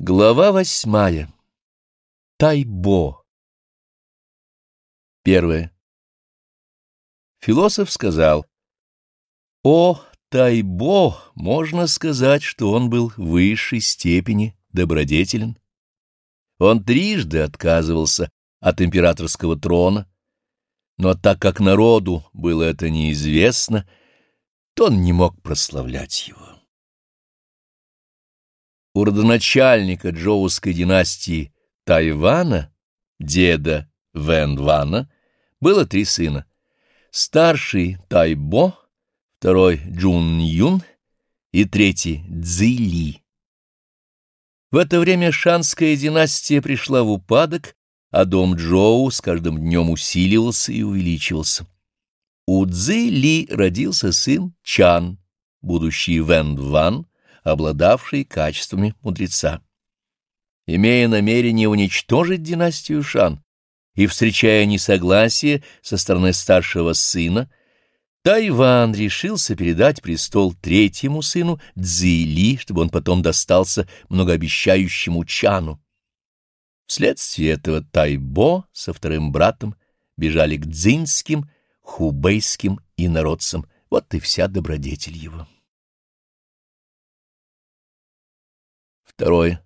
Глава восьмая. Тайбо. Первое. Философ сказал, «О, Тайбо, можно сказать, что он был в высшей степени добродетелен. Он трижды отказывался от императорского трона, но так как народу было это неизвестно, то он не мог прославлять его у родоначальника джоуской династии Тайвана, деда Вэнвана, было три сына. Старший Тайбо, второй Джун Юн и третий Цзили. В это время шанская династия пришла в упадок, а дом Джоу с каждым днем усиливался и увеличивался. У Цзи родился сын Чан, будущий Вэн Ван, обладавший качествами мудреца. Имея намерение уничтожить династию Шан и встречая несогласие со стороны старшего сына, Тайван решился передать престол третьему сыну Цзили, чтобы он потом достался многообещающему Чану. Вследствие этого Тайбо со вторым братом бежали к дзинским, хубейским инородцам. Вот и вся добродетель его. Второе.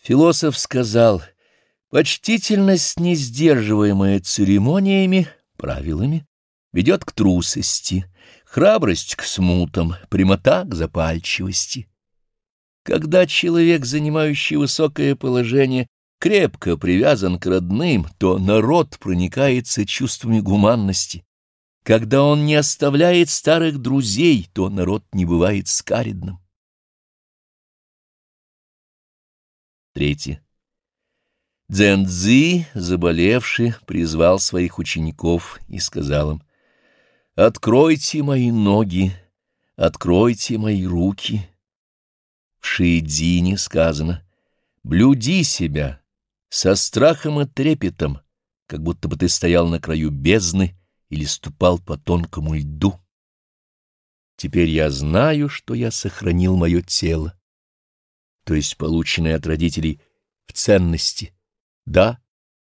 Философ сказал, почтительность, не сдерживаемая церемониями, правилами, ведет к трусости, храбрость к смутам, прямота к запальчивости. Когда человек, занимающий высокое положение, крепко привязан к родным, то народ проникается чувствами гуманности. Когда он не оставляет старых друзей, то народ не бывает скаридным. Третье. Дзэнцзи, заболевший, призвал своих учеников и сказал им, «Откройте мои ноги, откройте мои руки». В Шиидзине сказано, «Блюди себя со страхом и трепетом, как будто бы ты стоял на краю бездны или ступал по тонкому льду. Теперь я знаю, что я сохранил мое тело то есть полученные от родителей в ценности. Да,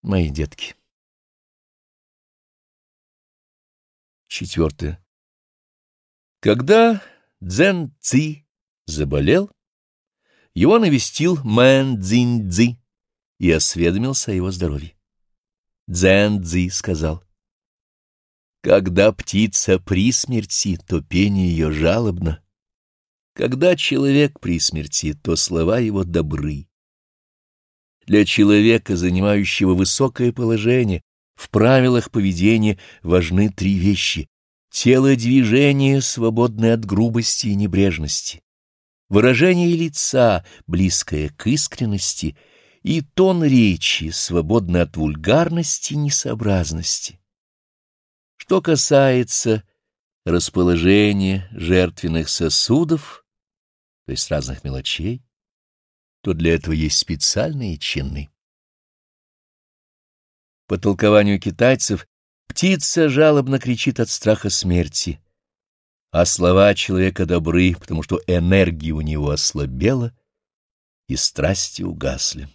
мои детки. Четвертое. Когда Цзэн Ци заболел, его навестил Мэн Цзинь Цзи и осведомился о его здоровье. Цзэн Цзи сказал, «Когда птица при смерти, то пение ее жалобно, когда человек при смерти, то слова его добры. Для человека, занимающего высокое положение, в правилах поведения важны три вещи — телодвижение, свободное от грубости и небрежности, выражение лица, близкое к искренности, и тон речи, свободный от вульгарности и несообразности. Что касается расположения жертвенных сосудов, то есть разных мелочей, то для этого есть специальные чины. По толкованию китайцев, птица жалобно кричит от страха смерти, а слова человека добры, потому что энергия у него ослабела и страсти угасли.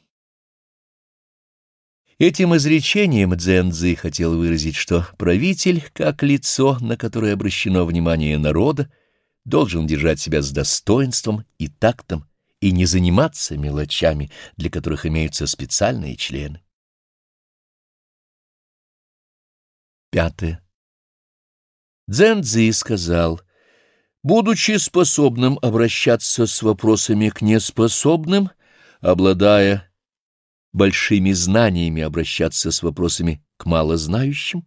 Этим изречением Цзэнцзы хотел выразить, что правитель, как лицо, на которое обращено внимание народа, должен держать себя с достоинством и тактом и не заниматься мелочами, для которых имеются специальные члены. Пятое. Дзэнцзи сказал, будучи способным обращаться с вопросами к неспособным, обладая большими знаниями обращаться с вопросами к малознающим,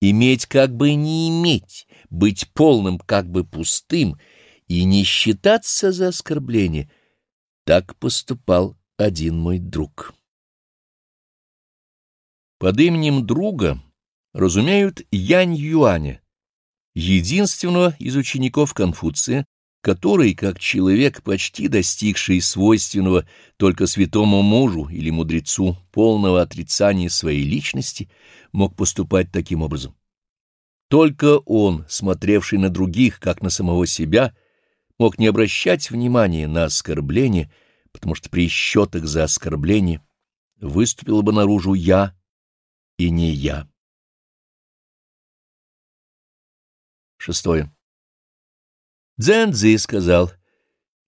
иметь как бы не иметь, быть полным как бы пустым и не считаться за оскорбление. Так поступал один мой друг. Под именем друга разумеют Янь Юаня, единственного из учеников Конфуция, который, как человек, почти достигший свойственного только святому мужу или мудрецу полного отрицания своей личности, мог поступать таким образом. Только он, смотревший на других, как на самого себя, мог не обращать внимания на оскорбление, потому что при счетах за оскорбление выступило бы наружу «я» и «не я». Шестое. Дзэнзи сказал,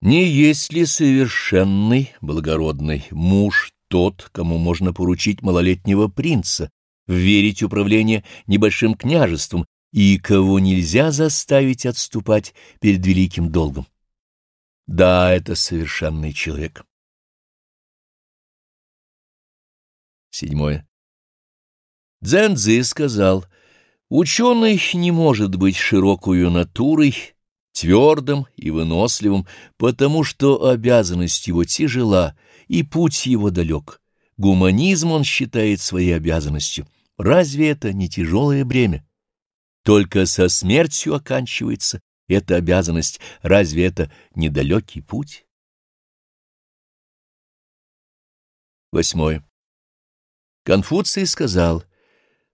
«Не есть ли совершенный, благородный муж тот, кому можно поручить малолетнего принца, верить управление небольшим княжеством и кого нельзя заставить отступать перед великим долгом?» Да, это совершенный человек. Седьмое. Дзэнзы сказал, ученый не может быть широкою натурой, твердым и выносливым, потому что обязанность его тяжела и путь его далек. Гуманизм он считает своей обязанностью. Разве это не тяжелое бремя? Только со смертью оканчивается эта обязанность. Разве это недалекий путь? Восьмое. Конфуций сказал,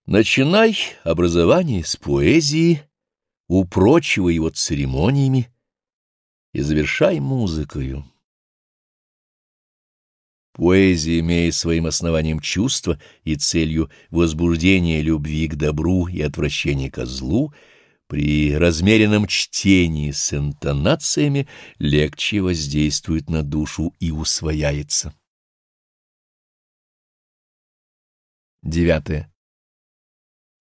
«Начинай образование с поэзии, упрочивай его церемониями и завершай музыкою». Поэзия, имея своим основанием чувства и целью возбуждения любви к добру и отвращения ко злу, при размеренном чтении с интонациями легче воздействует на душу и усвояется. Девятое.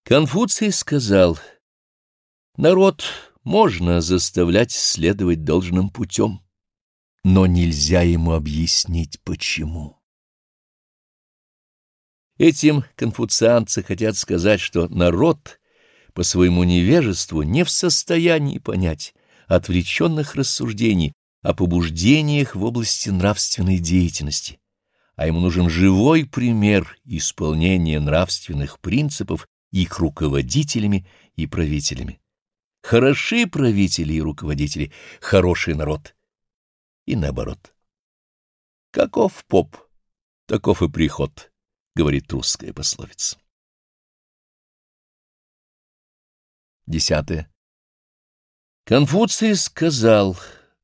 Конфуций сказал, народ можно заставлять следовать должным путем, но нельзя ему объяснить, почему. Этим конфуцианцы хотят сказать, что народ по своему невежеству не в состоянии понять отвлеченных рассуждений о побуждениях в области нравственной деятельности а ему нужен живой пример исполнения нравственных принципов их руководителями и правителями. Хороши правители и руководители, хороший народ. И наоборот. Каков поп, таков и приход, говорит русская пословица. Десятое. Конфуций сказал,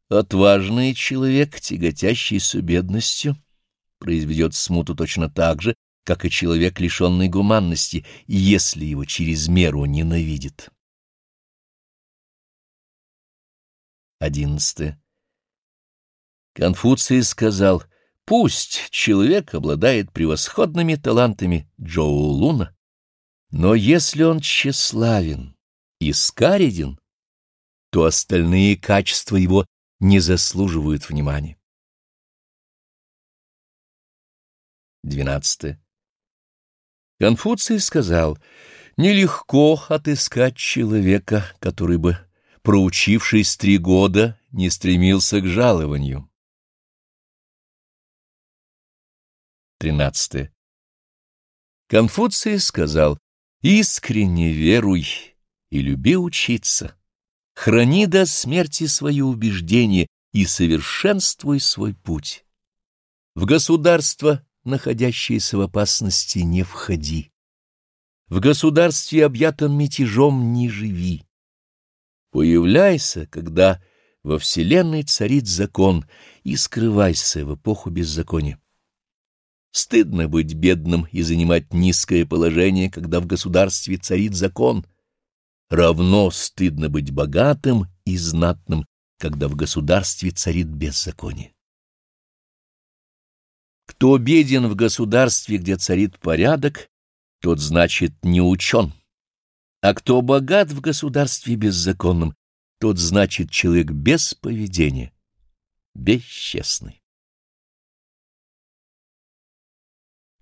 отважный человек, тяготящийся бедностью, произведет смуту точно так же, как и человек, лишенный гуманности, если его через меру ненавидит. Одиннадцатое. Конфуций сказал, пусть человек обладает превосходными талантами Джоу Луна, но если он тщеславен и скареден, то остальные качества его не заслуживают внимания. 12. Конфуций сказал, «Нелегко отыскать человека, который бы, проучившись три года, не стремился к жалованию». 13. Конфуций сказал, «Искренне веруй и люби учиться, храни до смерти свои убеждения и совершенствуй свой путь. В государство находящиеся в опасности, не входи. В государстве, объятом мятежом, не живи. Появляйся, когда во вселенной царит закон, и скрывайся в эпоху беззакония. Стыдно быть бедным и занимать низкое положение, когда в государстве царит закон. Равно стыдно быть богатым и знатным, когда в государстве царит беззаконие. Кто беден в государстве, где царит порядок, тот, значит, не учен. А кто богат в государстве беззаконном, тот, значит, человек без поведения, бесчестный.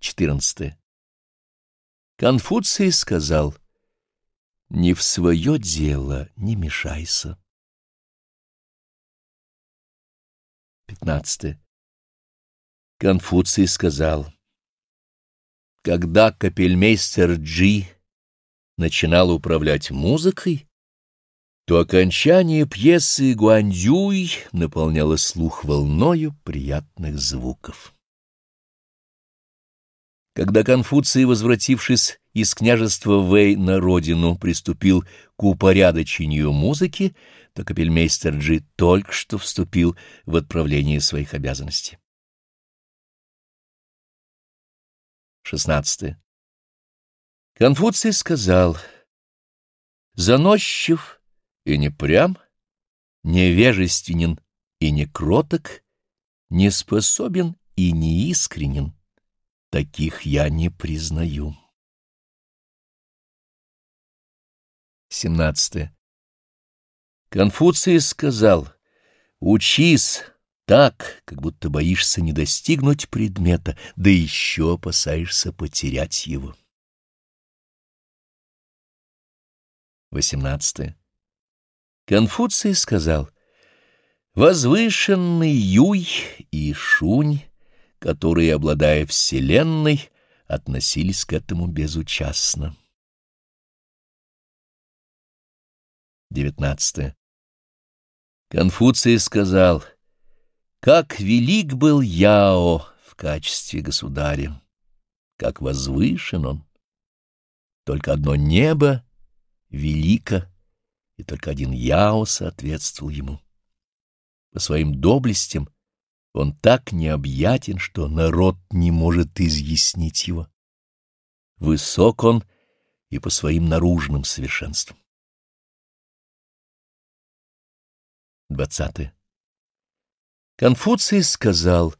14. Конфуций сказал, «Не в свое дело не мешайся». 15. Конфуций сказал, когда капельмейстер Джи начинал управлять музыкой, то окончание пьесы Гуандюй наполняло слух волною приятных звуков. Когда Конфуций, возвратившись из княжества Вэй на родину, приступил к упорядочению музыки, то капельмейстер Джи только что вступил в отправление своих обязанностей. 16. Конфуций сказал, «Заносчив и непрям, невежественен и не кроток, не способен и неискренен, таких я не признаю». 17. Конфуций сказал, «Учись так, как будто боишься не достигнуть предмета, да еще опасаешься потерять его». 18. Конфуций сказал, «Возвышенный Юй и Шунь, которые, обладая Вселенной, относились к этому безучастно». 19. Конфуций сказал, «Как велик был Яо в качестве государя, как возвышен он! Только одно небо велико, и только один Яо соответствовал ему. По своим доблестям он так необъятен, что народ не может изъяснить его. Высок он и по своим наружным совершенствам. 20. Конфуций сказал,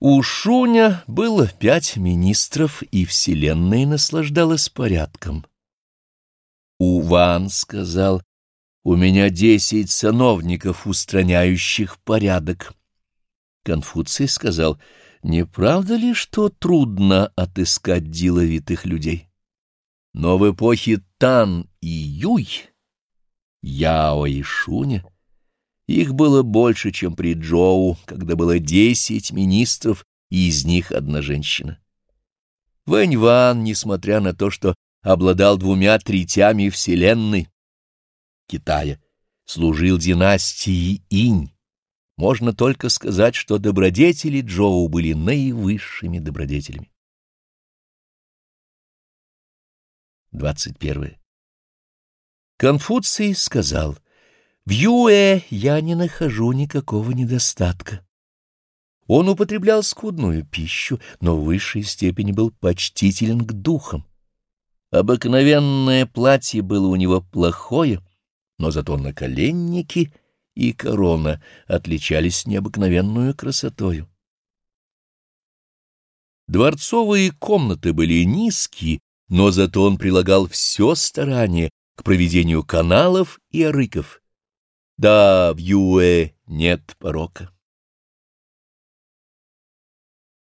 у Шуня было пять министров, и вселенная наслаждалась порядком. У Ван сказал, у меня десять сановников, устраняющих порядок. Конфуций сказал, не правда ли, что трудно отыскать деловитых людей? Но в эпохе Тан и Юй, Яо и Шуня, их было больше, чем при Джоу, когда было десять министров, и из них одна женщина. Вэнь Ван, несмотря на то, что обладал двумя третями Вселенной Китая, служил династии Инь. Можно только сказать, что добродетели Джоу были наивысшими добродетелями. 21. Конфуций сказал — в Юэ я не нахожу никакого недостатка. Он употреблял скудную пищу, но в высшей степени был почтителен к духам. Обыкновенное платье было у него плохое, но зато наколенники и корона отличались необыкновенную красотою. Дворцовые комнаты были низкие, но зато он прилагал все старание к проведению каналов и арыков. Да, в Юэ нет порока.